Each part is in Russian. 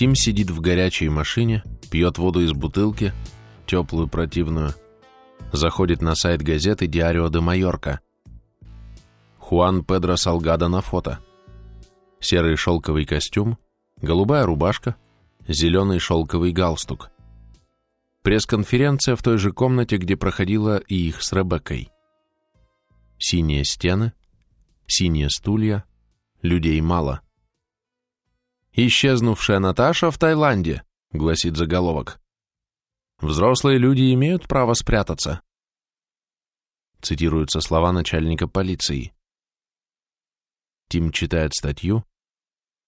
Тим сидит в горячей машине, пьет воду из бутылки, теплую противную, заходит на сайт газеты «Диарио де Майорка». Хуан Педро Салгадо на фото. Серый шелковый костюм, голубая рубашка, зеленый шелковый галстук. Пресс-конференция в той же комнате, где проходила и их с Ребеккой. Синие стены, синие стулья, людей мало. «Исчезнувшая Наташа в Таиланде», — гласит заголовок. «Взрослые люди имеют право спрятаться», — цитируются слова начальника полиции. Тим читает статью,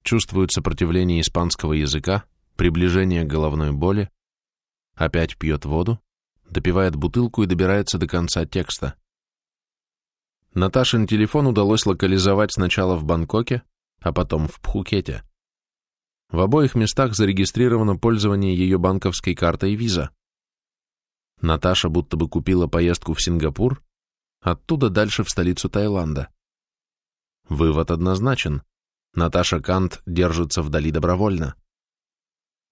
чувствует сопротивление испанского языка, приближение головной боли, опять пьет воду, допивает бутылку и добирается до конца текста. Наташин телефон удалось локализовать сначала в Бангкоке, а потом в Пхукете. В обоих местах зарегистрировано пользование ее банковской картой Visa. Наташа будто бы купила поездку в Сингапур, оттуда дальше в столицу Таиланда. Вывод однозначен. Наташа Кант держится вдали добровольно.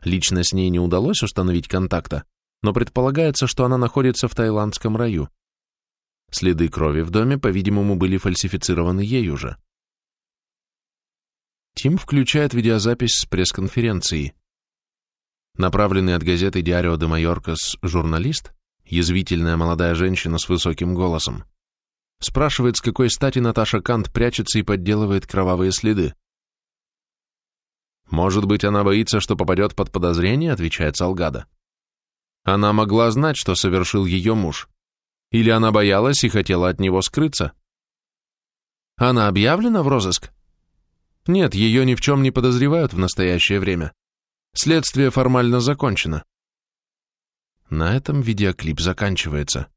Лично с ней не удалось установить контакта, но предполагается, что она находится в таиландском раю. Следы крови в доме, по-видимому, были фальсифицированы ею же. Тим включает видеозапись с пресс-конференции. Направленный от газеты «Диарио де Майоркас» журналист, язвительная молодая женщина с высоким голосом, спрашивает, с какой стати Наташа Кант прячется и подделывает кровавые следы. «Может быть, она боится, что попадет под подозрение?» — отвечает Салгада. «Она могла знать, что совершил ее муж. Или она боялась и хотела от него скрыться?» «Она объявлена в розыск?» Нет, ее ни в чем не подозревают в настоящее время. Следствие формально закончено. На этом видеоклип заканчивается.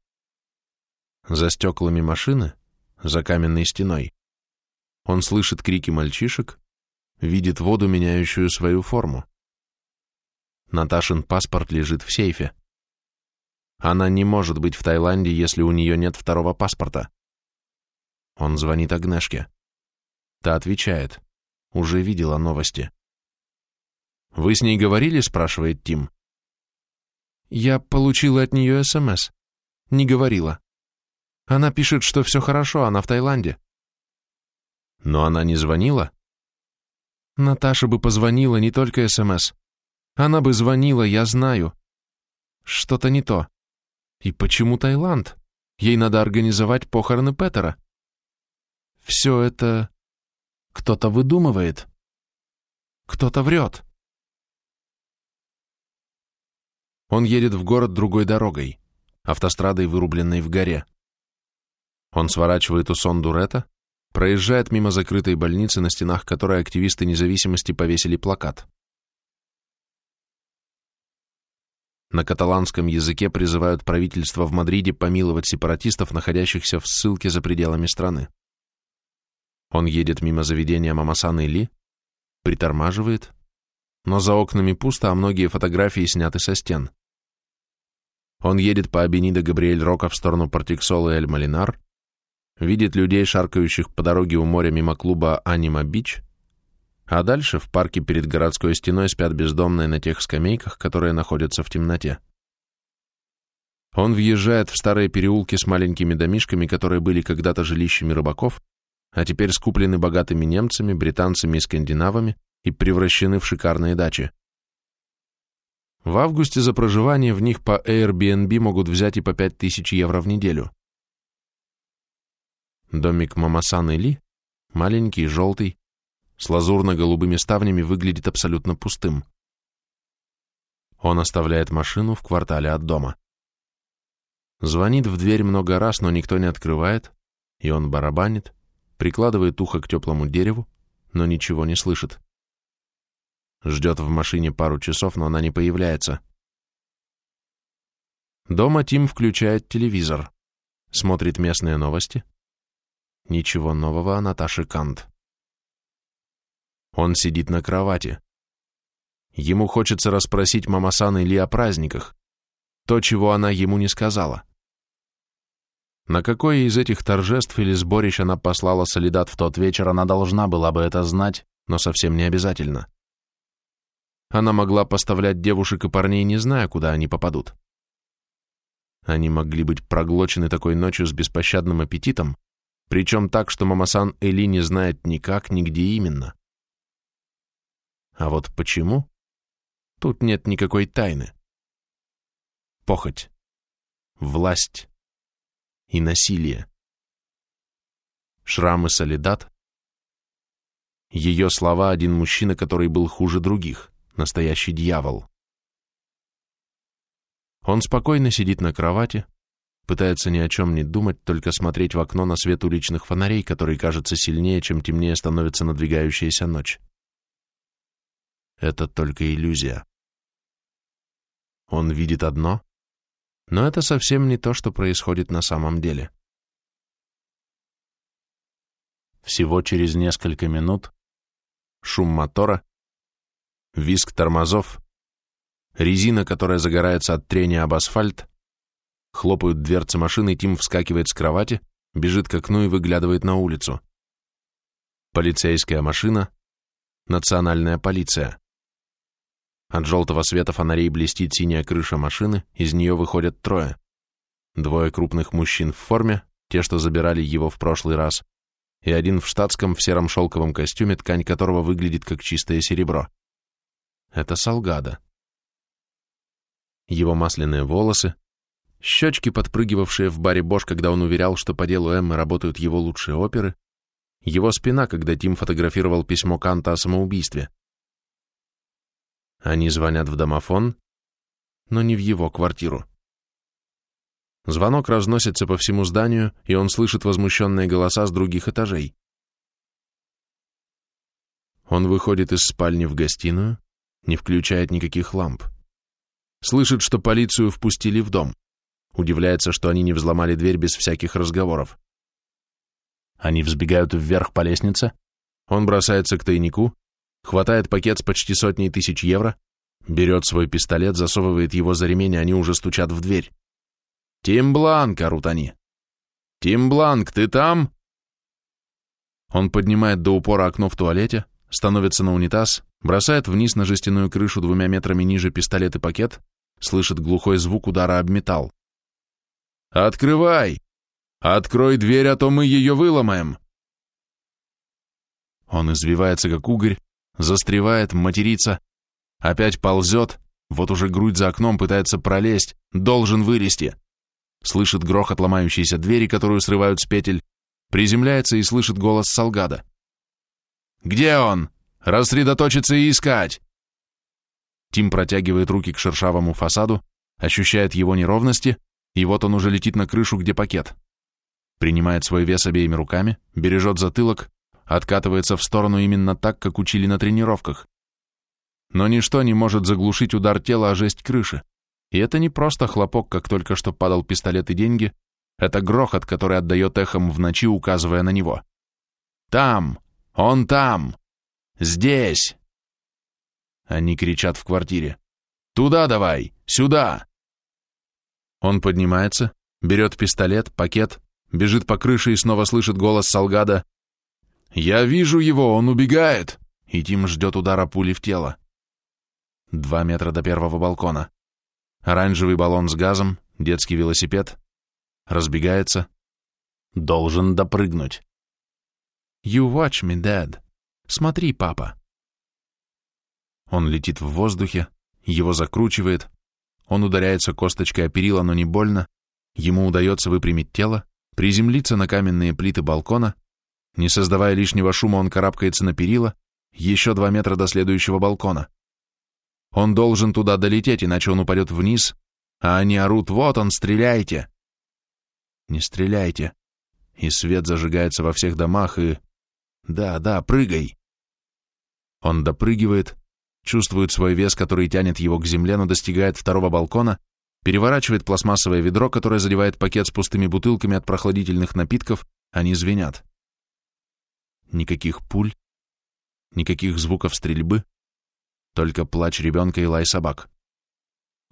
За стеклами машины, за каменной стеной, он слышит крики мальчишек, видит воду, меняющую свою форму. Наташин паспорт лежит в сейфе. Она не может быть в Таиланде, если у нее нет второго паспорта. Он звонит Агнешке. Та отвечает. Уже видела новости. «Вы с ней говорили?» — спрашивает Тим. «Я получила от нее СМС. Не говорила. Она пишет, что все хорошо, она в Таиланде». «Но она не звонила?» «Наташа бы позвонила, не только СМС. Она бы звонила, я знаю. Что-то не то. И почему Таиланд? Ей надо организовать похороны Петера. Все это кто-то выдумывает. Кто-то врет. Он едет в город другой дорогой, автострадой, вырубленной в горе. Он сворачивает у Сон-Дурета, проезжает мимо закрытой больницы, на стенах которой активисты независимости повесили плакат. На каталанском языке призывают правительство в Мадриде помиловать сепаратистов, находящихся в ссылке за пределами страны. Он едет мимо заведения Мамасан Ли, притормаживает, но за окнами пусто, а многие фотографии сняты со стен. Он едет по Абенида Габриэль Рока в сторону Партиксола и Эль-Малинар, видит людей, шаркающих по дороге у моря мимо клуба Анима Бич, а дальше в парке перед городской стеной спят бездомные на тех скамейках, которые находятся в темноте. Он въезжает в старые переулки с маленькими домишками, которые были когда-то жилищами рыбаков, а теперь скуплены богатыми немцами, британцами и скандинавами и превращены в шикарные дачи. В августе за проживание в них по Airbnb могут взять и по 5000 евро в неделю. Домик Мамасан Ли, маленький, желтый, с лазурно-голубыми ставнями выглядит абсолютно пустым. Он оставляет машину в квартале от дома. Звонит в дверь много раз, но никто не открывает, и он барабанит, прикладывает ухо к теплому дереву, но ничего не слышит. Ждет в машине пару часов, но она не появляется. Дома Тим включает телевизор, смотрит местные новости. Ничего нового о Наташе Кант. Он сидит на кровати. Ему хочется расспросить Мамасан Или о праздниках, то, чего она ему не сказала. На какое из этих торжеств или сборищ она послала солидат в тот вечер, она должна была бы это знать, но совсем не обязательно. она могла поставлять девушек и парней, не зная, куда они попадут. Они могли быть проглочены такой ночью с беспощадным аппетитом, причем так, что Мамасан Эли не знает никак, нигде именно. А вот почему? Тут нет никакой тайны. Похоть, власть и насилие. Шрамы Солидат. Ее слова один мужчина, который был хуже других, настоящий дьявол. Он спокойно сидит на кровати, пытается ни о чем не думать, только смотреть в окно на свет уличных фонарей, который кажется сильнее, чем темнее становится надвигающаяся ночь. Это только иллюзия. Он видит одно, но это совсем не то, что происходит на самом деле. Всего через несколько минут шум мотора, визг тормозов, резина, которая загорается от трения об асфальт, хлопают дверцы машины, Тим вскакивает с кровати, бежит к окну и выглядывает на улицу. Полицейская машина, национальная полиция. От желтого света фонарей блестит синяя крыша машины, из нее выходят трое. Двое крупных мужчин в форме, те, что забирали его в прошлый раз, и один в штатском в сером шелковом костюме, ткань которого выглядит как чистое серебро. Это Салгада. Его масляные волосы, щечки, подпрыгивавшие в баре Бош, когда он уверял, что по делу Эммы работают его лучшие оперы, его спина, когда Тим фотографировал письмо Канта о самоубийстве — они звонят в домофон, но не в его квартиру. Звонок разносится по всему зданию, и он слышит возмущенные голоса с других этажей. Он выходит из спальни в гостиную, не включает никаких ламп. Слышит, что полицию впустили в дом. Удивляется, что они не взломали дверь без всяких разговоров. Они взбегают вверх по лестнице. Он бросается к тайнику, хватает пакет с почти сотней тысяч евро, берет свой пистолет, засовывает его за ремень, и они уже стучат в дверь. «Тим Бланк!» — орут они. «Тим Бланк, ты там?» Он поднимает до упора окно в туалете, становится на унитаз, бросает вниз на жестяную крышу двумя метрами ниже пистолет и пакет, слышит глухой звук удара об металл. «Открывай! Открой дверь, а то мы ее выломаем!» Он извивается, как угорь, застревает, матерится, опять ползет, вот уже грудь за окном пытается пролезть, должен вылезти. Слышит грохот ломающейся двери, которую срывают с петель, приземляется и слышит голос Салгада. «Где он? Рассредоточиться и искать!» Тим протягивает руки к шершавому фасаду, ощущает его неровности, и вот он уже летит на крышу, где пакет. Принимает свой вес обеими руками, бережет затылок, откатывается в сторону именно так, как учили на тренировках. Но ничто не может заглушить удар тела о жесть крыши. И это не просто хлопок, как только что падал пистолет и деньги, это грохот, который отдает эхом в ночи, указывая на него. «Там! Он там! Здесь!» Они кричат в квартире. «Туда давай! Сюда!» Он поднимается, берет пистолет, пакет, бежит по крыше и снова слышит голос Салгада «Я вижу его, он убегает!» И Тим ждет удара пули в тело. Два метра до первого балкона. Оранжевый баллон с газом, детский велосипед. Разбегается. Должен допрыгнуть. «You watch me, Dad. Смотри, папа». Он летит в воздухе, его закручивает, он ударяется косточкой о перила, но не больно, ему удается выпрямить тело, приземлиться на каменные плиты балкона, не создавая лишнего шума, он карабкается на перила, еще два метра до следующего балкона. Он должен туда долететь, иначе он упадет вниз, а они орут «Вот он, стреляйте!» Не стреляйте. И свет зажигается во всех домах, и... Да, да, прыгай. Он допрыгивает, чувствует свой вес, который тянет его к земле, но достигает второго балкона, переворачивает пластмассовое ведро, которое задевает пакет с пустыми бутылками от прохладительных напитков, они звенят. Никаких пуль, никаких звуков стрельбы, только плач ребенка и лай собак.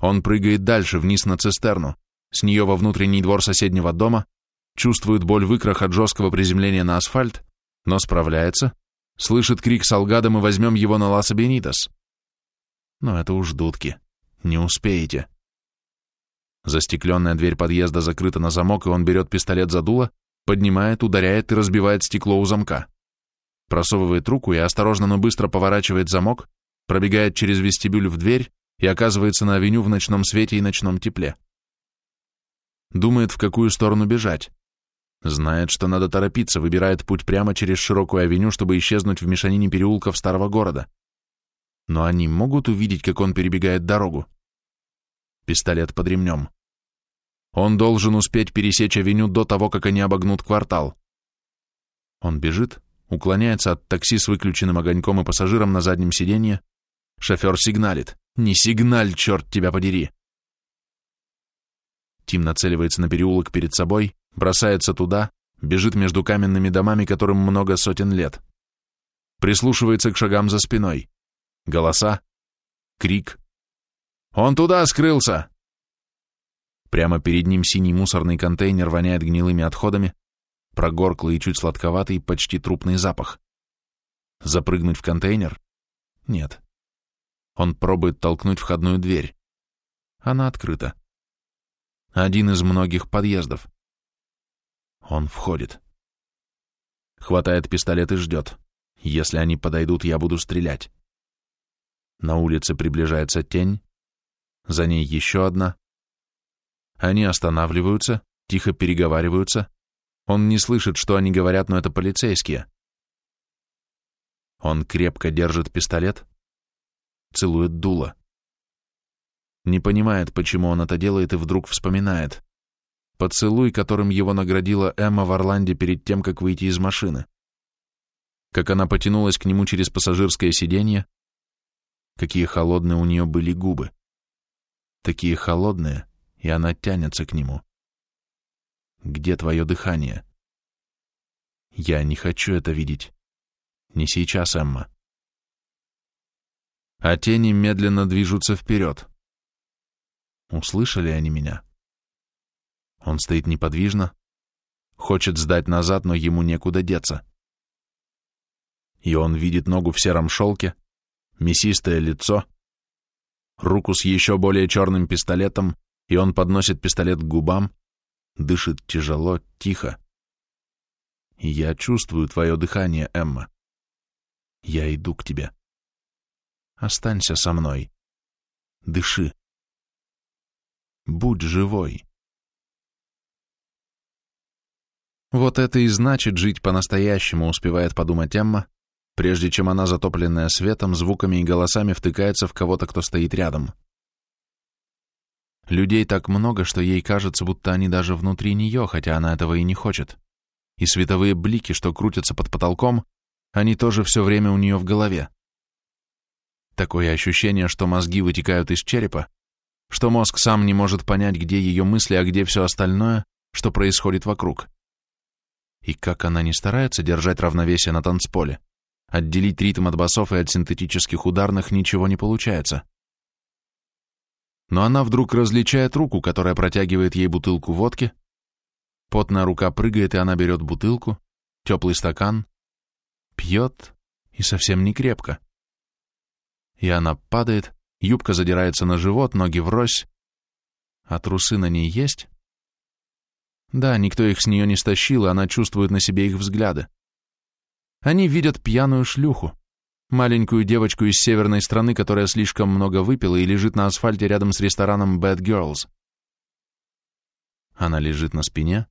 Он прыгает дальше, вниз на цистерну, с нее во внутренний двор соседнего дома, чувствует боль в икрах от жесткого приземления на асфальт, но справляется, слышит крик Салгада «Мы возьмем его на Ласа Бенитас». Но это уж дудки. Не успеете. Застекленная дверь подъезда закрыта на замок, и он берет пистолет за дуло, поднимает, ударяет и разбивает стекло у замка. Просовывает руку и осторожно, но быстро поворачивает замок, пробегает через вестибюль в дверь и оказывается на авеню в ночном свете и ночном тепле. Думает, в какую сторону бежать. Знает, что надо торопиться, выбирает путь прямо через широкую авеню, чтобы исчезнуть в мешанине переулков старого города. Но они могут увидеть, как он перебегает дорогу. Пистолет под ремнем. Он должен успеть пересечь авеню до того, как они обогнут квартал. Он бежит, уклоняется от такси с выключенным огоньком и пассажиром на заднем сиденье. Шофер сигналит. «Не сигналь, черт тебя подери!» Тим нацеливается на переулок перед собой, бросается туда, бежит между каменными домами, которым много сотен лет. Прислушивается к шагам за спиной. Голоса, крик. «Он туда скрылся!» Прямо перед ним синий мусорный контейнер воняет гнилыми отходами, прогорклый и чуть сладковатый, почти трупный запах. Запрыгнуть в контейнер? Нет. Он пробует толкнуть входную дверь. Она открыта. Один из многих подъездов. Он входит. Хватает пистолет и ждет. Если они подойдут, я буду стрелять. На улице приближается тень. За ней еще одна. Они останавливаются, тихо переговариваются. Он не слышит, что они говорят, но это полицейские. Он крепко держит пистолет, целует дуло. Не понимает, почему он это делает, и вдруг вспоминает. Поцелуй, которым его наградила Эмма в Орланде перед тем, как выйти из машины. Как она потянулась к нему через пассажирское сиденье, какие холодные у нее были губы. Такие холодные, и она тянется к нему. Где твое дыхание? Я не хочу это видеть. Не сейчас, Эмма. А тени медленно движутся вперед. Услышали они меня? Он стоит неподвижно, хочет сдать назад, но ему некуда деться. И он видит ногу в сером шелке, мясистое лицо, руку с еще более черным пистолетом, и он подносит пистолет к губам, дышит тяжело, тихо. Я чувствую твое дыхание, Эмма. Я иду к тебе. Останься со мной. Дыши. Будь живой. Вот это и значит жить по-настоящему, успевает подумать Эмма, прежде чем она, затопленная светом, звуками и голосами, втыкается в кого-то, кто стоит рядом. Людей так много, что ей кажется, будто они даже внутри нее, хотя она этого и не хочет. И световые блики, что крутятся под потолком, они тоже все время у нее в голове. Такое ощущение, что мозги вытекают из черепа, что мозг сам не может понять, где ее мысли, а где все остальное, что происходит вокруг. И как она не старается держать равновесие на танцполе, отделить ритм от басов и от синтетических ударных ничего не получается. Но она вдруг различает руку, которая протягивает ей бутылку водки. Потная рука прыгает, и она берет бутылку, теплый стакан, пьет, и совсем не крепко. И она падает, юбка задирается на живот, ноги врозь. А трусы на ней есть? Да, никто их с нее не стащил, и она чувствует на себе их взгляды. Они видят пьяную шлюху, маленькую девочку из северной страны, которая слишком много выпила и лежит на асфальте рядом с рестораном Bad Girls. Она лежит на спине,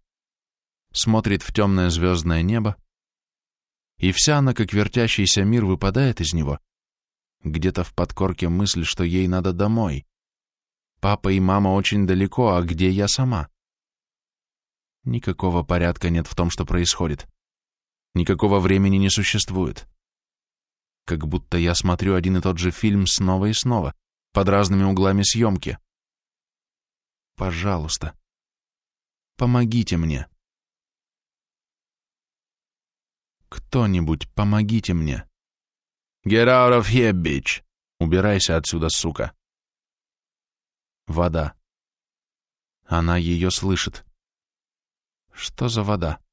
смотрит в темное звездное небо, и вся она, как вертящийся мир, выпадает из него. Где-то в подкорке мысль, что ей надо домой. Папа и мама очень далеко, а где я сама? Никакого порядка нет в том, что происходит. Никакого времени не существует. Как будто я смотрю один и тот же фильм снова и снова, под разными углами съемки. Пожалуйста, помогите мне. Кто-нибудь, помогите мне. Get out of here, bitch. Убирайся отсюда, сука. Вода. Она ее слышит. Что за вода?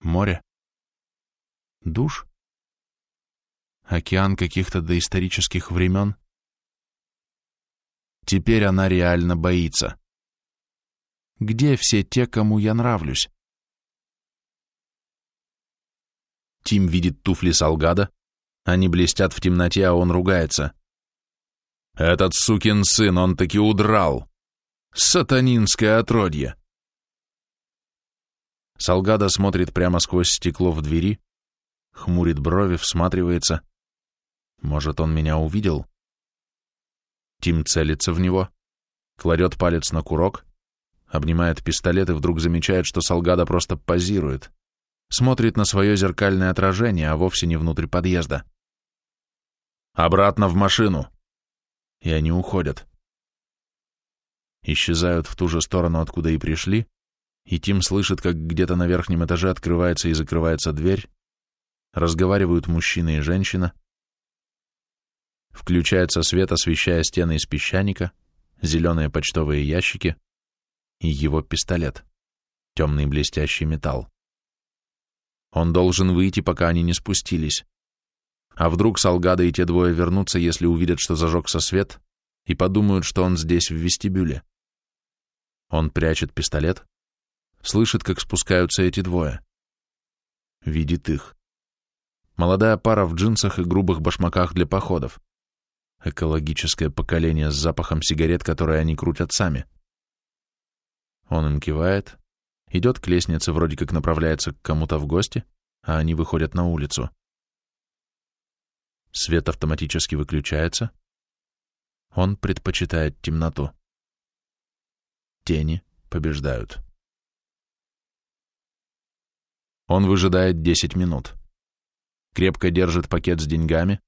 Море? Душ? Океан каких-то доисторических времен, Теперь она реально боится. Где все те, кому я нравлюсь? Тим видит туфли Салгада, они блестят в темноте, а он ругается. «Этот сукин сын, он таки удрал! Сатанинское отродье!» Салгада смотрит прямо сквозь стекло в двери, хмурит брови, всматривается. Может, он меня увидел? Тим целится в него, кладет палец на курок, обнимает пистолет и вдруг замечает, что Салгада просто позирует, смотрит на свое зеркальное отражение, а вовсе не внутрь подъезда. «Обратно в машину!» И они уходят. Исчезают в ту же сторону, откуда и пришли, и Тим слышит, как где-то на верхнем этаже открывается и закрывается дверь, разговаривают мужчина и женщина, включается свет, освещая стены из песчаника, зеленые почтовые ящики и его пистолет, темный блестящий металл. Он должен выйти, пока они не спустились. А вдруг Салгада и те двое вернутся, если увидят, что зажегся свет, и подумают, что он здесь, в вестибюле. Он прячет пистолет, слышит, как спускаются эти двое. Видит их. Молодая пара в джинсах и грубых башмаках для походов. Экологическое поколение с запахом сигарет, которые они крутят сами. Он им кивает, идет к лестнице, вроде как направляется к кому-то в гости, а они выходят на улицу. Свет автоматически выключается. Он предпочитает темноту. Тени побеждают. Он выжидает 10 минут. Крепко держит пакет с деньгами.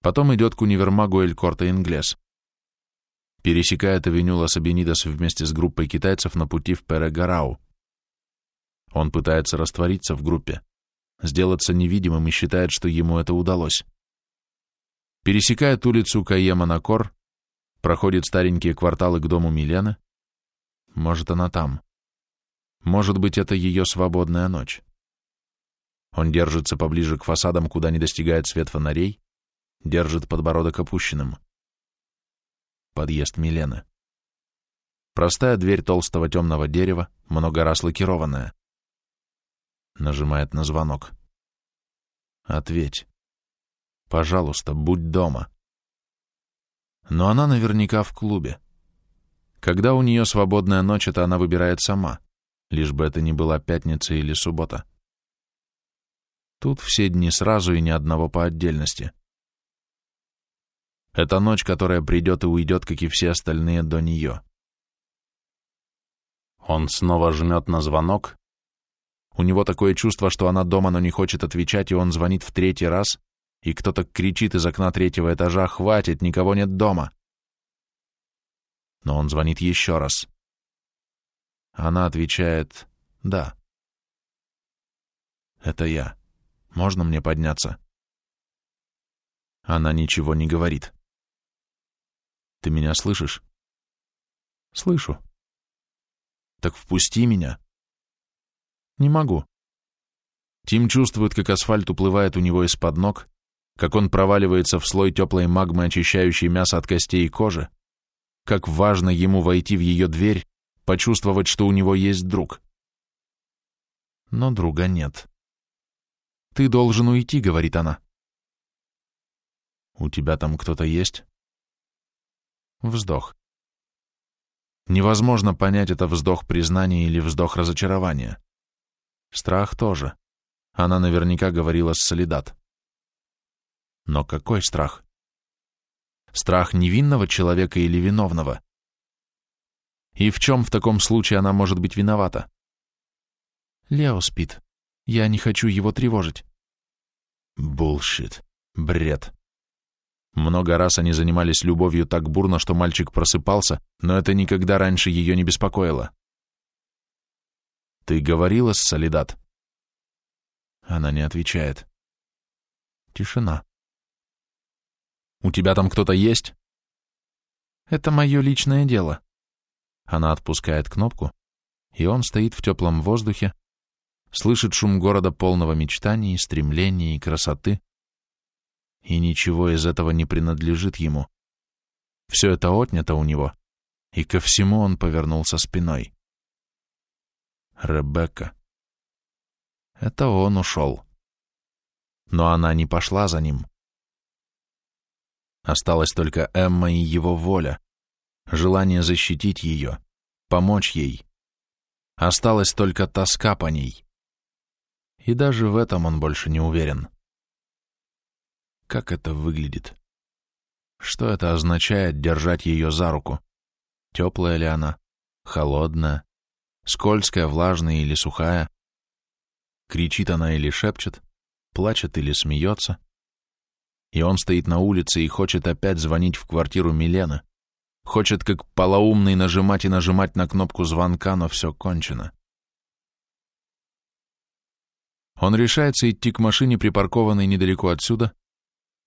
Потом идет к универмагу Эль Корта Инглес. Пересекает авеню Лас Абенидос вместе с группой китайцев на пути в Перегарау. Он пытается раствориться в группе, сделаться невидимым и считает, что ему это удалось. Пересекает улицу Каема-Накор, проходит старенькие кварталы к дому Милены. Может, она там. Может быть, это ее свободная ночь. Он держится поближе к фасадам, куда не достигает свет фонарей, держит подбородок опущенным. Подъезд Милены. Простая дверь толстого темного дерева, много раз лакированная. Нажимает на звонок. Ответь. Пожалуйста, будь дома. Но она наверняка в клубе. Когда у нее свободная ночь, это она выбирает сама, лишь бы это не была пятница или суббота. Тут все дни сразу и ни одного по отдельности. Это ночь, которая придет и уйдет, как и все остальные до нее. Он снова жмет на звонок. У него такое чувство, что она дома, но не хочет отвечать, и он звонит в третий раз, и кто-то кричит из окна третьего этажа «Хватит, никого нет дома!» Но он звонит еще раз. Она отвечает «Да». «Это я». Можно мне подняться?» Она ничего не говорит. «Ты меня слышишь?» «Слышу». «Так впусти меня». «Не могу». Тим чувствует, как асфальт уплывает у него из-под ног, как он проваливается в слой теплой магмы, очищающей мясо от костей и кожи, как важно ему войти в ее дверь, почувствовать, что у него есть друг. Но друга нет. «Ты должен уйти», — говорит она. «У тебя там кто-то есть?» Вздох. Невозможно понять, это вздох признания или вздох разочарования. Страх тоже. Она наверняка говорила с Солидат. Но какой страх? Страх невинного человека или виновного? И в чем в таком случае она может быть виновата? Лео спит. Я не хочу его тревожить. Булшит. Бред. Много раз они занимались любовью так бурно, что мальчик просыпался, но это никогда раньше ее не беспокоило. «Ты говорила с Солидат?» Она не отвечает. Тишина. «У тебя там кто-то есть?» «Это мое личное дело». Она отпускает кнопку, и он стоит в теплом воздухе, слышит шум города полного мечтаний, стремлений и красоты, и ничего из этого не принадлежит ему. Все это отнято у него, и ко всему он повернулся спиной. Ребекка. Это он ушел. Но она не пошла за ним. Осталась только Эмма и его воля, желание защитить ее, помочь ей. Осталась только тоска по ней. И даже в этом он больше не уверен. Как это выглядит? Что это означает держать ее за руку? Теплая ли она? Холодная? Скользкая, влажная или сухая? Кричит она или шепчет? Плачет или смеется? И он стоит на улице и хочет опять звонить в квартиру Милены. Хочет, как полоумный, нажимать и нажимать на кнопку звонка, но все кончено. Он решается идти к машине, припаркованной недалеко отсюда,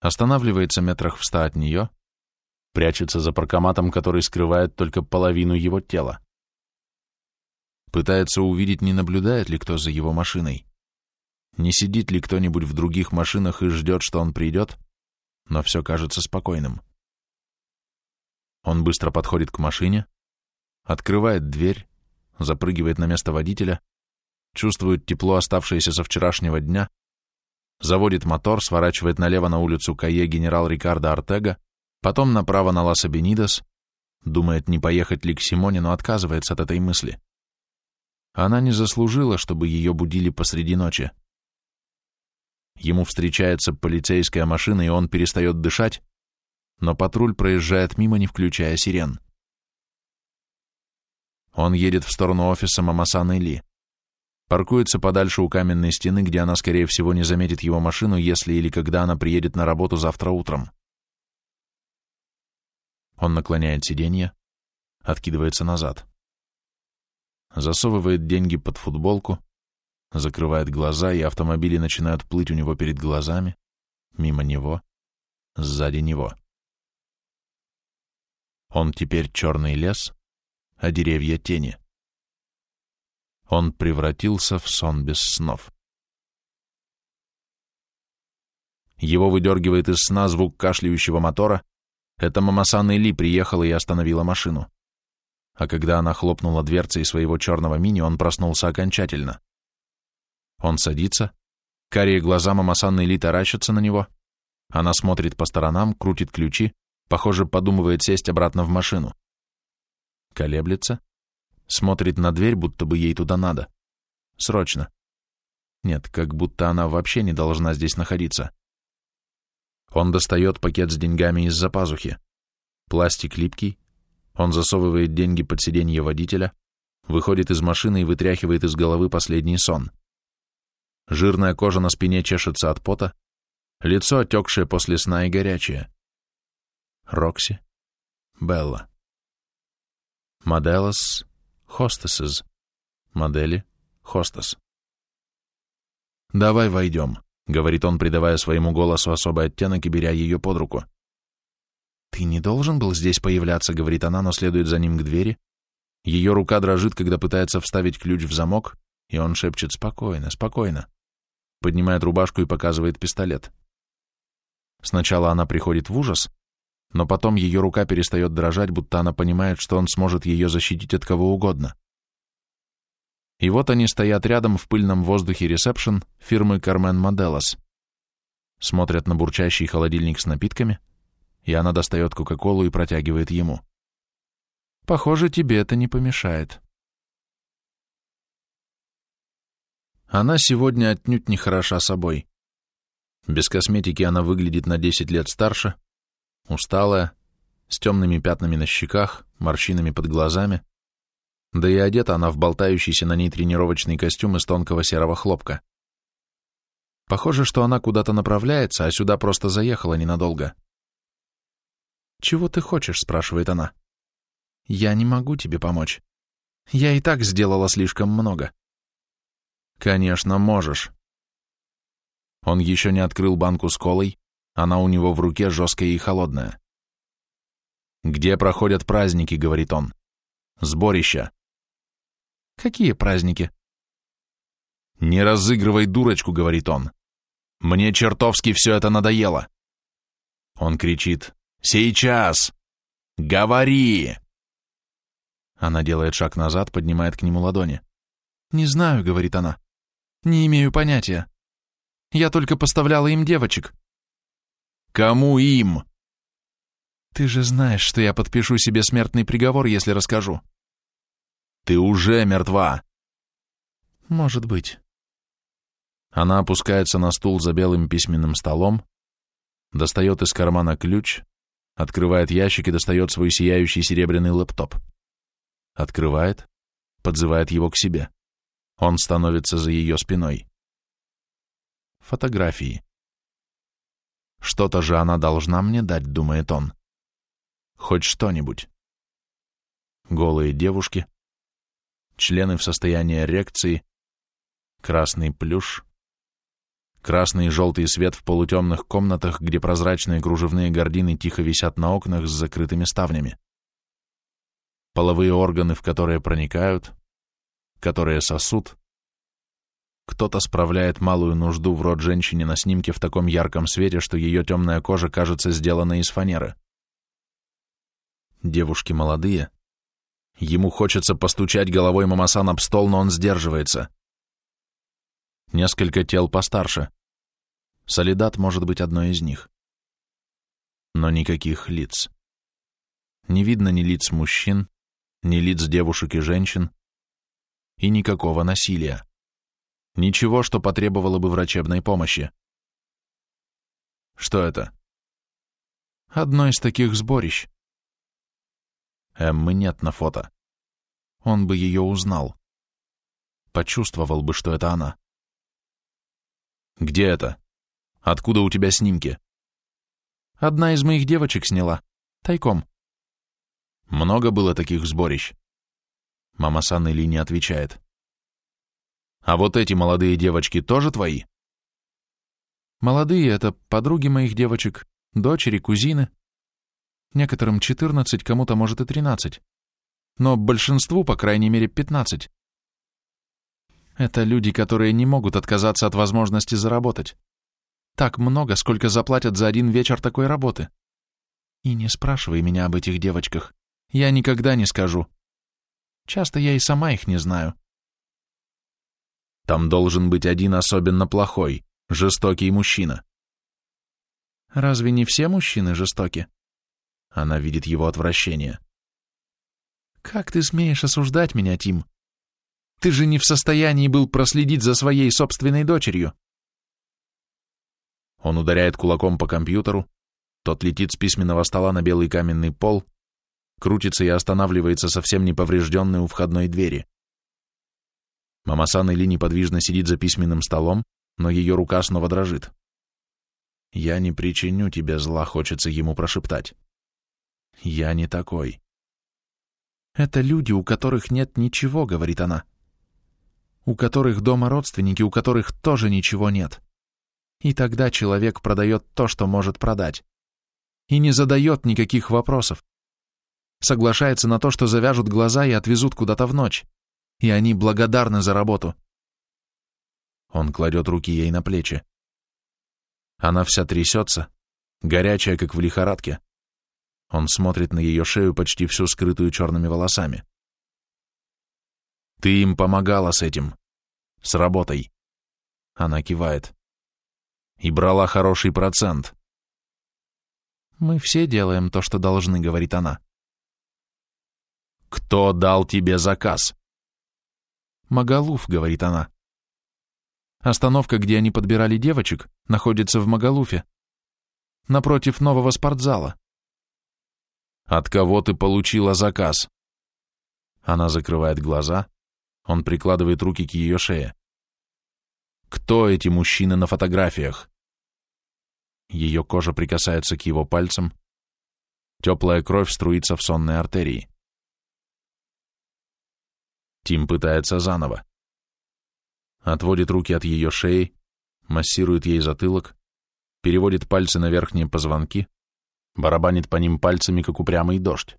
останавливается метрах в ста от нее, прячется за паркоматом, который скрывает только половину его тела. Пытается увидеть, не наблюдает ли кто за его машиной, не сидит ли кто-нибудь в других машинах и ждет, что он придет, но все кажется спокойным. Он быстро подходит к машине, открывает дверь, запрыгивает на место водителя, чувствует тепло, оставшееся со вчерашнего дня, заводит мотор, сворачивает налево на улицу Кае генерал Рикардо Артега, потом направо на Лас Абенидас, думает, не поехать ли к Симоне, но отказывается от этой мысли. Она не заслужила, чтобы ее будили посреди ночи. Ему встречается полицейская машина, и он перестает дышать, но патруль проезжает мимо, не включая сирен. Он едет в сторону офиса Мамасаны Ли. Паркуется подальше у каменной стены, где она, скорее всего, не заметит его машину, если или когда она приедет на работу завтра утром. Он наклоняет сиденье, откидывается назад. Засовывает деньги под футболку, закрывает глаза, и автомобили начинают плыть у него перед глазами, мимо него, сзади него. Он теперь черный лес, а деревья тени. Он превратился в сон без снов. Его выдергивает из сна звук кашляющего мотора. Это Мамасан Ли приехала и остановила машину. А когда она хлопнула дверцей своего черного мини, он проснулся окончательно. Он садится, карие глаза Мамасан Ли таращатся на него. Она смотрит по сторонам, крутит ключи, похоже, подумывает сесть обратно в машину. Колеблется, Смотрит на дверь, будто бы ей туда надо. Срочно. Нет, как будто она вообще не должна здесь находиться. Он достает пакет с деньгами из-за пазухи. Пластик липкий. Он засовывает деньги под сиденье водителя, выходит из машины и вытряхивает из головы последний сон. Жирная кожа на спине чешется от пота, лицо отекшее после сна и горячее. Рокси, Белла. Моделос Hostesses. Модели. Хостес. «Давай войдем», — говорит он, придавая своему голосу особый оттенок и беря ее под руку. «Ты не должен был здесь появляться», — говорит она, но следует за ним к двери. Ее рука дрожит, когда пытается вставить ключ в замок, и он шепчет «спокойно, спокойно». Поднимает рубашку и показывает пистолет. Сначала она приходит в ужас, но потом ее рука перестает дрожать, будто она понимает, что он сможет ее защитить от кого угодно. И вот они стоят рядом в пыльном воздухе ресепшн фирмы Кармен Моделос. Смотрят на бурчащий холодильник с напитками, и она достает Кока-Колу и протягивает ему. «Похоже, тебе это не помешает». Она сегодня отнюдь не хороша собой. Без косметики она выглядит на 10 лет старше, усталая, с темными пятнами на щеках, морщинами под глазами, да и одета она в болтающийся на ней тренировочный костюм из тонкого серого хлопка. Похоже, что она куда-то направляется, а сюда просто заехала ненадолго. «Чего ты хочешь?» — спрашивает она. «Я не могу тебе помочь. Я и так сделала слишком много». «Конечно, можешь». Он еще не открыл банку с колой, она у него в руке жесткая и холодная. «Где проходят праздники?» — говорит он. «Сборища». «Какие праздники?» «Не разыгрывай дурочку», — говорит он. «Мне чертовски все это надоело». Он кричит «Сейчас!» Говори!» Она делает шаг назад, поднимает к нему ладони. «Не знаю», — говорит она. «Не имею понятия. Я только поставляла им девочек». «Кому им?» «Ты же знаешь, что я подпишу себе смертный приговор, если расскажу». «Ты уже мертва». «Может быть». Она опускается на стул за белым письменным столом, достает из кармана ключ, открывает ящик и достает свой сияющий серебряный лэптоп. Открывает, подзывает его к себе. Он становится за ее спиной. Фотографии. Что-то же она должна мне дать, думает он. Хоть что-нибудь. Голые девушки, члены в состоянии эрекции, красный плюш, красный и желтый свет в полутемных комнатах, где прозрачные кружевные гардины тихо висят на окнах с закрытыми ставнями. Половые органы, в которые проникают, которые сосут. Кто-то справляет малую нужду в рот женщине на снимке в таком ярком свете, что ее темная кожа кажется сделана из фанеры. Девушки молодые. Ему хочется постучать головой Мамасан об стол, но он сдерживается. Несколько тел постарше. Солидат может быть одной из них. Но никаких лиц. Не видно ни лиц мужчин, ни лиц девушек и женщин, и никакого насилия. Ничего, что потребовало бы врачебной помощи. Что это? Одно из таких сборищ. Эммы нет на фото. Он бы ее узнал. Почувствовал бы, что это она. Где это? Откуда у тебя снимки? Одна из моих девочек сняла. Тайком. Много было таких сборищ? Мама Саннели не отвечает. А вот эти молодые девочки тоже твои? Молодые — это подруги моих девочек, дочери, кузины. Некоторым 14, кому-то, может, и 13. Но большинству, по крайней мере, 15. Это люди, которые не могут отказаться от возможности заработать. Так много, сколько заплатят за один вечер такой работы. И не спрашивай меня об этих девочках. Я никогда не скажу. Часто я и сама их не знаю. Там должен быть один особенно плохой, жестокий мужчина. Разве не все мужчины жестоки? Она видит его отвращение. Как ты смеешь осуждать меня, Тим? Ты же не в состоянии был проследить за своей собственной дочерью. Он ударяет кулаком по компьютеру, тот летит с письменного стола на белый каменный пол, крутится и останавливается совсем неповрежденный у входной двери. Мамасан Или неподвижно сидит за письменным столом, но ее рука снова дрожит. «Я не причиню тебе зла», — хочется ему прошептать. «Я не такой». «Это люди, у которых нет ничего», — говорит она. «У которых дома родственники, у которых тоже ничего нет. И тогда человек продает то, что может продать. И не задает никаких вопросов соглашается на то, что завяжут глаза и отвезут куда-то в ночь, и они благодарны за работу. Он кладет руки ей на плечи. Она вся трясется, горячая, как в лихорадке. Он смотрит на ее шею, почти всю скрытую черными волосами. «Ты им помогала с этим. С работой». Она кивает. «И брала хороший процент». «Мы все делаем то, что должны», — говорит она. «Кто дал тебе заказ?» «Магалуф», — говорит она. Остановка, где они подбирали девочек, находится в Магалуфе, напротив нового спортзала. «От кого ты получила заказ?» Она закрывает глаза, он прикладывает руки к ее шее. «Кто эти мужчины на фотографиях?» Ее кожа прикасается к его пальцам, теплая кровь струится в сонной артерии. Тим пытается заново. Отводит руки от ее шеи, массирует ей затылок, переводит пальцы на верхние позвонки, барабанит по ним пальцами, как упрямый дождь.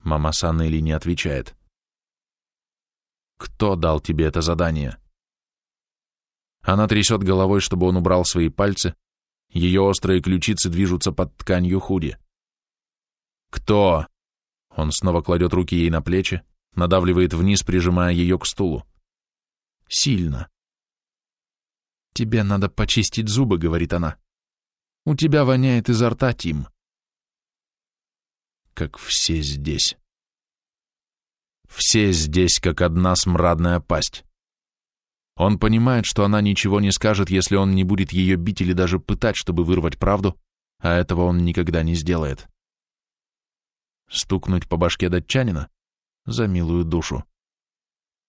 Мама Саннели не отвечает. «Кто дал тебе это задание?» Она трясет головой, чтобы он убрал свои пальцы, ее острые ключицы движутся под тканью худи. «Кто?» Он снова кладет руки ей на плечи, надавливает вниз, прижимая ее к стулу. Сильно. «Тебе надо почистить зубы», — говорит она. «У тебя воняет изо рта, Тим». Как все здесь. Все здесь, как одна смрадная пасть. Он понимает, что она ничего не скажет, если он не будет ее бить или даже пытать, чтобы вырвать правду, а этого он никогда не сделает. Стукнуть по башке датчанина? За милую душу.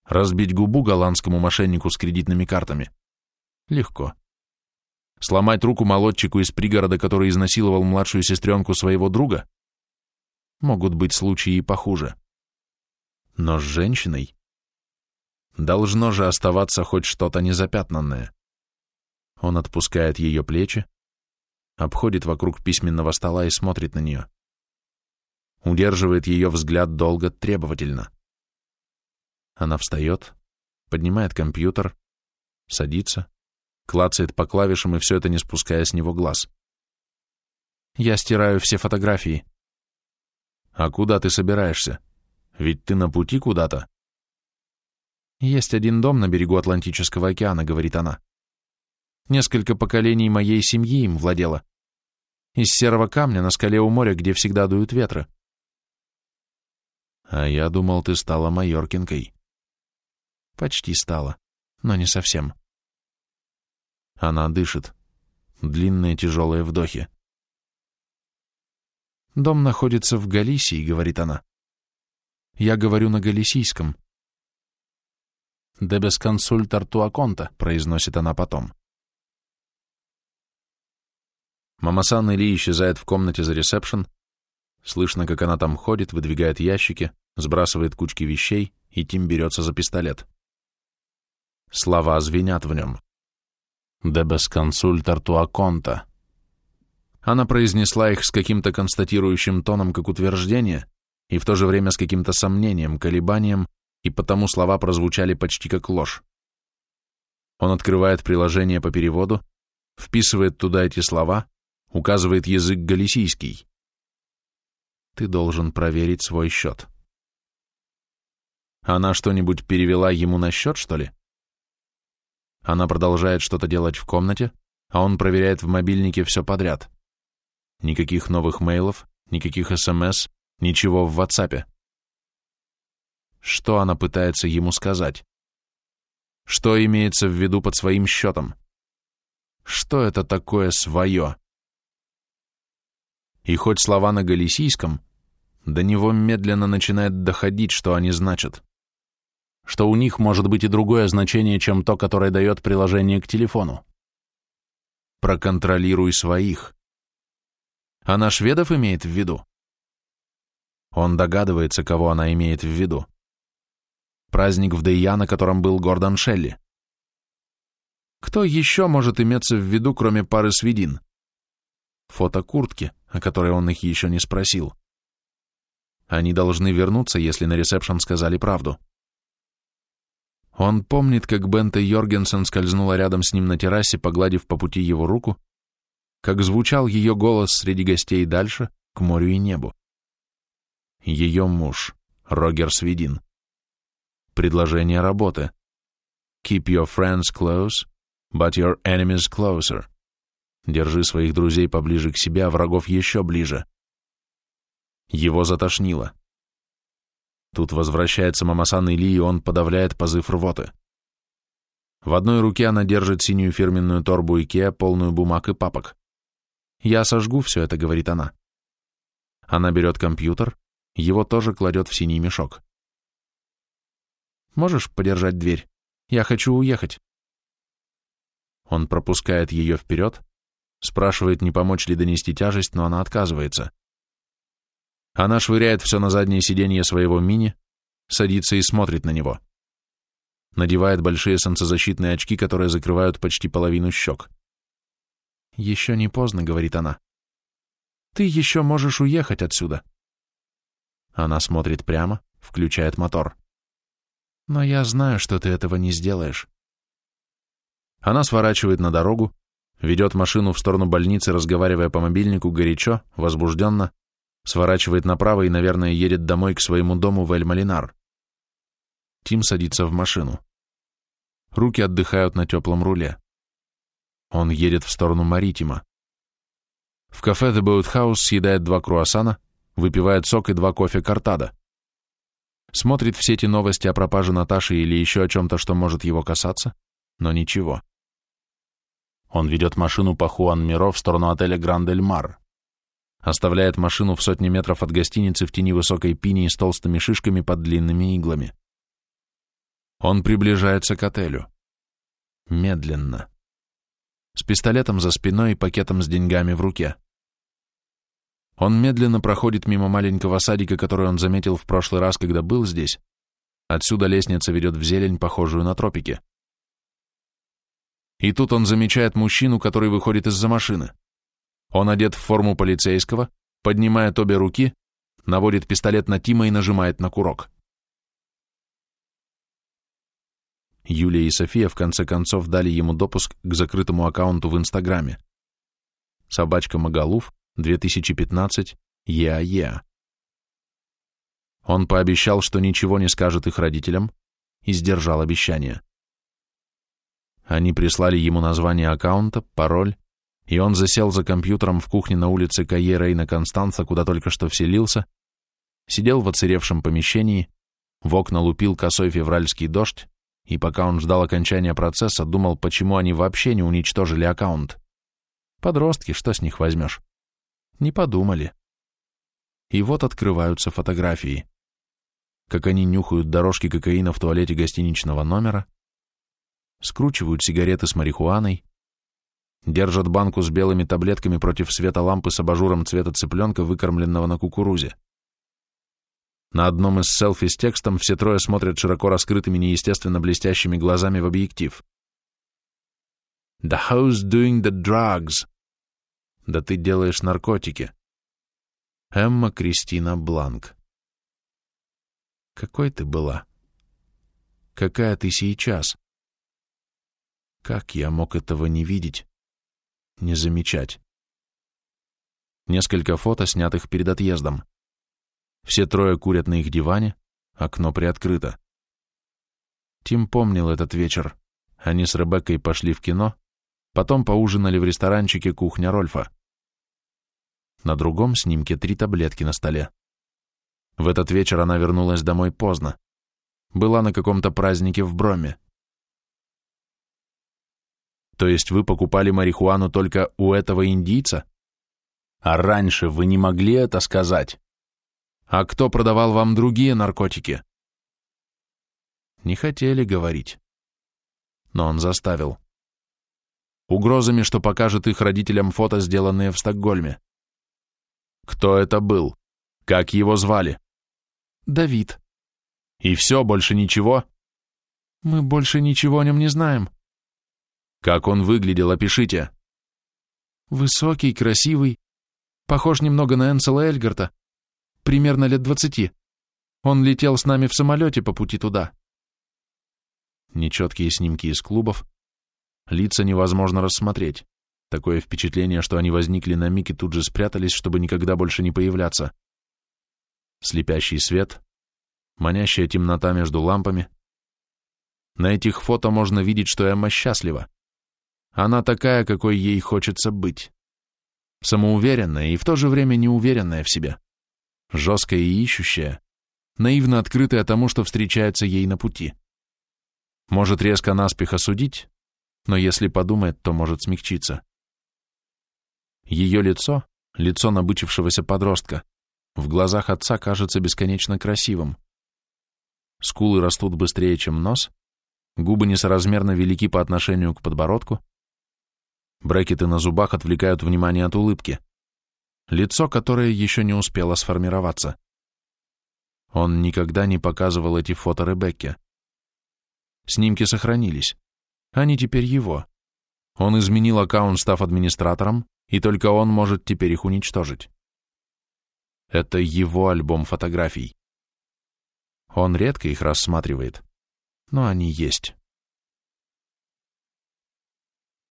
Разбить губу голландскому мошеннику с кредитными картами? Легко. Сломать руку молодчику из пригорода, который изнасиловал младшую сестренку своего друга? Могут быть случаи и похуже. Но с женщиной должно же оставаться хоть что-то незапятнанное. Он отпускает ее плечи, обходит вокруг письменного стола и смотрит на нее. Удерживает ее взгляд долго, требовательно. Она встает, поднимает компьютер, садится, клацает по клавишам и все это не спуская с него глаз. «Я стираю все фотографии». «А куда ты собираешься? Ведь ты на пути куда-то». «Есть один дом на берегу Атлантического океана», — говорит она. «Несколько поколений моей семьи им владело. Из серого камня на скале у моря, где всегда дуют ветры». «А я думал, ты стала майоркинкой». «Почти стала, но не совсем». Она дышит. Длинные тяжелые вдохи. «Дом находится в Галисии», — говорит она. «Я говорю на галисийском». «Дебес консультар туаконта», — произносит она потом. Мамасан Или исчезает в комнате за ресепшн. Слышно, как она там ходит, выдвигает ящики, сбрасывает кучки вещей, и Тим берется за пистолет. Слова звенят в нем. «Дебес консультар туаконта». Она произнесла их с каким-то констатирующим тоном как утверждение и в то же время с каким-то сомнением, колебанием, и потому слова прозвучали почти как ложь. Он открывает приложение по переводу, вписывает туда эти слова, указывает язык галисийский. Ты должен проверить свой счет. Она что-нибудь перевела ему на счет, что ли? Она продолжает что-то делать в комнате, а он проверяет в мобильнике все подряд. Никаких новых мейлов, никаких СМС, ничего в WhatsApp. Что она пытается ему сказать? Что имеется в виду под своим счетом? Что это такое свое? И хоть слова на галисийском, до него медленно начинает доходить, что они значат. Что у них может быть и другое значение, чем то, которое дает приложение к телефону. Проконтролируй своих. Она шведов имеет в виду? Он догадывается, кого она имеет в виду. Праздник в Дейя, на котором был Гордон Шелли. Кто еще может иметься в виду, кроме пары свидин? Фото куртки, о которой он их еще не спросил. Они должны вернуться, если на ресепшн сказали правду. Он помнит, как Бента Йоргенсен скользнула рядом с ним на террасе, погладив по пути его руку, как звучал ее голос среди гостей дальше, к морю и небу. Ее муж, Рогер Свидин. Предложение работы. Keep your friends close, but your enemies closer. Держи своих друзей поближе к себе, а врагов еще ближе. Его затошнило. Тут возвращается Мамасан Или, и он подавляет позыв рвоты. В одной руке она держит синюю фирменную торбу Икеа, полную бумаг и папок. «Я сожгу все это», — говорит она. Она берет компьютер, его тоже кладет в синий мешок. «Можешь подержать дверь? Я хочу уехать». Он пропускает ее вперед, спрашивает, не помочь ли донести тяжесть, но она отказывается. Она швыряет все на заднее сиденье своего мини, садится и смотрит на него. Надевает большие солнцезащитные очки, которые закрывают почти половину щек. «Еще не поздно», — говорит она. «Ты еще можешь уехать отсюда». Она смотрит прямо, включает мотор. «Но я знаю, что ты этого не сделаешь». Она сворачивает на дорогу, ведет машину в сторону больницы, разговаривая по мобильнику горячо, возбужденно, Сворачивает направо и, наверное, едет домой к своему дому в Эль-Малинар. Тим садится в машину. Руки отдыхают на теплом руле. Он едет в сторону Маритима. В кафе The Boat House съедает два круассана, выпивает сок и два кофе картада. Смотрит все эти новости о пропаже Наташи или еще о чем-то, что может его касаться, но ничего. Он ведет машину по Хуан-Миро в сторону отеля Гранд-Эль-Мар. Оставляет машину в сотни метров от гостиницы в тени высокой пинии с толстыми шишками под длинными иглами. Он приближается к отелю. Медленно. С пистолетом за спиной и пакетом с деньгами в руке. Он медленно проходит мимо маленького садика, который он заметил в прошлый раз, когда был здесь. Отсюда лестница ведет в зелень, похожую на тропики. И тут он замечает мужчину, который выходит из-за машины. Он одет в форму полицейского, поднимает обе руки, наводит пистолет на Тима и нажимает на курок. Юлия и София в конце концов дали ему допуск к закрытому аккаунту в Инстаграме. Собачка Магалуф, 2015, ЕАЕ. Он пообещал, что ничего не скажет их родителям, и сдержал обещание. Они прислали ему название аккаунта, пароль, и он засел за компьютером в кухне на улице Кае Рейна Констанца, куда только что вселился, сидел в оцаревшем помещении, в окна лупил косой февральский дождь, и пока он ждал окончания процесса, думал, почему они вообще не уничтожили аккаунт. Подростки, что с них возьмешь? Не подумали. И вот открываются фотографии. Как они нюхают дорожки кокаина в туалете гостиничного номера, скручивают сигареты с марихуаной, держат банку с белыми таблетками против света лампы с абажуром цвета цыпленка, выкормленного на кукурузе. На одном из селфи с текстом все трое смотрят широко раскрытыми неестественно блестящими глазами в объектив. «The house doing the drugs». «Да ты делаешь наркотики». Эмма Кристина Бланк. Какой ты была? Какая ты сейчас? Как я мог этого не видеть, не замечать? Несколько фото, снятых перед отъездом. Все трое курят на их диване, окно приоткрыто. Тим помнил этот вечер. Они с Ребеккой пошли в кино, потом поужинали в ресторанчике «Кухня Рольфа». На другом снимке три таблетки на столе. В этот вечер она вернулась домой поздно. Была на каком-то празднике в Броме. То есть вы покупали марихуану только у этого индийца? А раньше вы не могли это сказать? А кто продавал вам другие наркотики? Не хотели говорить. Но он заставил. Угрозами, что покажет их родителям фото, сделанные в Стокгольме. Кто это был? Как его звали? Давид. И все, больше ничего? Мы больше ничего о нем не знаем. Как он выглядел, опишите. Высокий, красивый, похож немного на Энсела Эльгарта, примерно лет двадцати. Он летел с нами в самолете по пути туда. Нечеткие снимки из клубов. Лица невозможно рассмотреть. Такое впечатление, что они возникли на миг и тут же спрятались, чтобы никогда больше не появляться. Слепящий свет, манящая темнота между лампами. На этих фото можно видеть, что Эмма счастлива. Она такая, какой ей хочется быть. Самоуверенная и в то же время неуверенная в себе. Жесткая и ищущая, наивно открытая тому, что встречается ей на пути. Может резко наспех осудить, но если подумает, то может смягчиться. Ее лицо, лицо набычившегося подростка, в глазах отца кажется бесконечно красивым. Скулы растут быстрее, чем нос, губы несоразмерно велики по отношению к подбородку, Брекеты на зубах отвлекают внимание от улыбки. Лицо, которое еще не успело сформироваться. Он никогда не показывал эти фото Ребекке. Снимки сохранились. Они теперь его. Он изменил аккаунт, став администратором, и только он может теперь их уничтожить. Это его альбом фотографий. Он редко их рассматривает, но они есть.